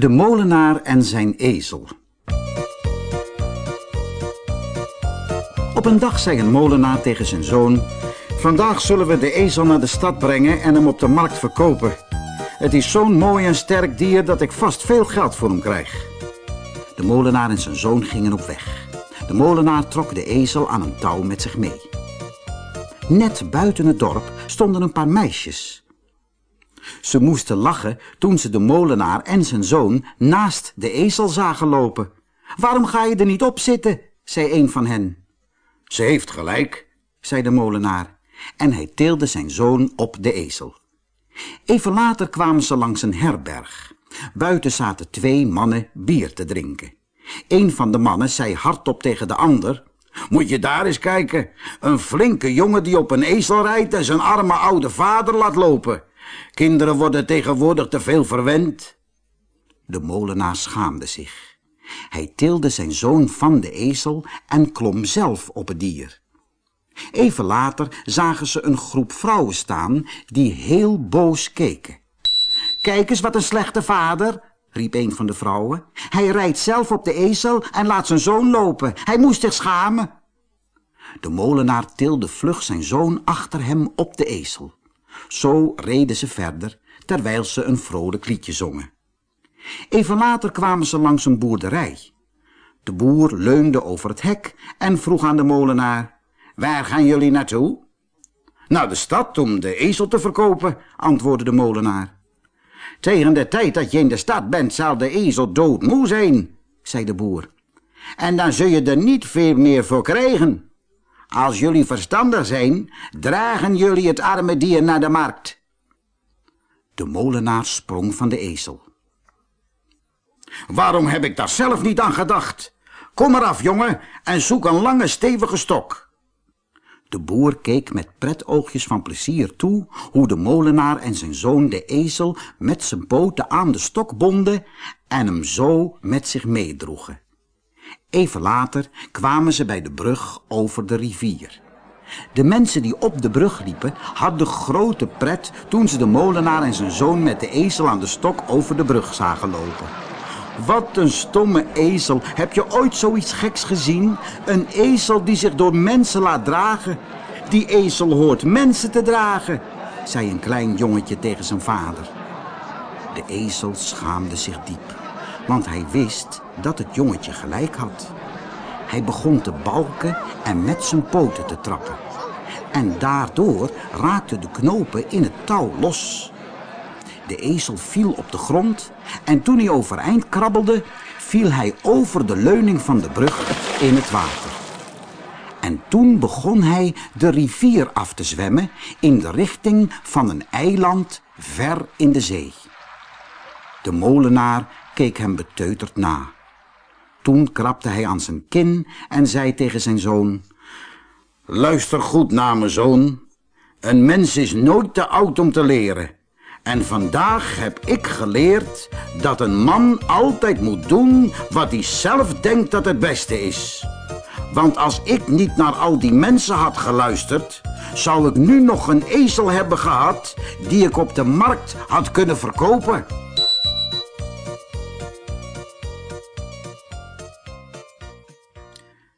De molenaar en zijn ezel. Op een dag zei een molenaar tegen zijn zoon... Vandaag zullen we de ezel naar de stad brengen en hem op de markt verkopen. Het is zo'n mooi en sterk dier dat ik vast veel geld voor hem krijg. De molenaar en zijn zoon gingen op weg. De molenaar trok de ezel aan een touw met zich mee. Net buiten het dorp stonden een paar meisjes. Ze moesten lachen toen ze de molenaar en zijn zoon naast de ezel zagen lopen. Waarom ga je er niet op zitten? zei een van hen. Ze heeft gelijk, zei de molenaar, en hij tilde zijn zoon op de ezel. Even later kwamen ze langs een herberg. Buiten zaten twee mannen bier te drinken. Een van de mannen zei hardop tegen de ander... Moet je daar eens kijken. Een flinke jongen die op een ezel rijdt en zijn arme oude vader laat lopen. Kinderen worden tegenwoordig te veel verwend. De molenaar schaamde zich. Hij tilde zijn zoon van de ezel en klom zelf op het dier. Even later zagen ze een groep vrouwen staan die heel boos keken. Kijk eens wat een slechte vader, riep een van de vrouwen. Hij rijdt zelf op de ezel en laat zijn zoon lopen. Hij moest zich schamen. De molenaar tilde vlug zijn zoon achter hem op de ezel. Zo reden ze verder, terwijl ze een vrolijk liedje zongen. Even later kwamen ze langs een boerderij. De boer leunde over het hek en vroeg aan de molenaar... Waar gaan jullie naartoe? Naar de stad om de ezel te verkopen, antwoordde de molenaar. Tegen de tijd dat je in de stad bent, zal de ezel doodmoe zijn, zei de boer. En dan zul je er niet veel meer voor krijgen. Als jullie verstandig zijn, dragen jullie het arme dier naar de markt. De molenaar sprong van de ezel. Waarom heb ik daar zelf niet aan gedacht? Kom eraf, jongen, en zoek een lange, stevige stok. De boer keek met pretoogjes van plezier toe hoe de molenaar en zijn zoon de ezel met zijn poten aan de stok bonden en hem zo met zich meedroegen. Even later kwamen ze bij de brug over de rivier. De mensen die op de brug liepen hadden grote pret toen ze de molenaar en zijn zoon met de ezel aan de stok over de brug zagen lopen. Wat een stomme ezel. Heb je ooit zoiets geks gezien? Een ezel die zich door mensen laat dragen. Die ezel hoort mensen te dragen, zei een klein jongetje tegen zijn vader. De ezel schaamde zich diep, want hij wist dat het jongetje gelijk had. Hij begon te balken en met zijn poten te trappen. En daardoor raakten de knopen in het touw los. De ezel viel op de grond en toen hij overeind krabbelde, viel hij over de leuning van de brug in het water. En toen begon hij de rivier af te zwemmen in de richting van een eiland ver in de zee. De molenaar keek hem beteuterd na. Toen krabde hij aan zijn kin en zei tegen zijn zoon... Luister goed naar me, zoon. Een mens is nooit te oud om te leren. En vandaag heb ik geleerd dat een man altijd moet doen wat hij zelf denkt dat het beste is. Want als ik niet naar al die mensen had geluisterd, zou ik nu nog een ezel hebben gehad die ik op de markt had kunnen verkopen.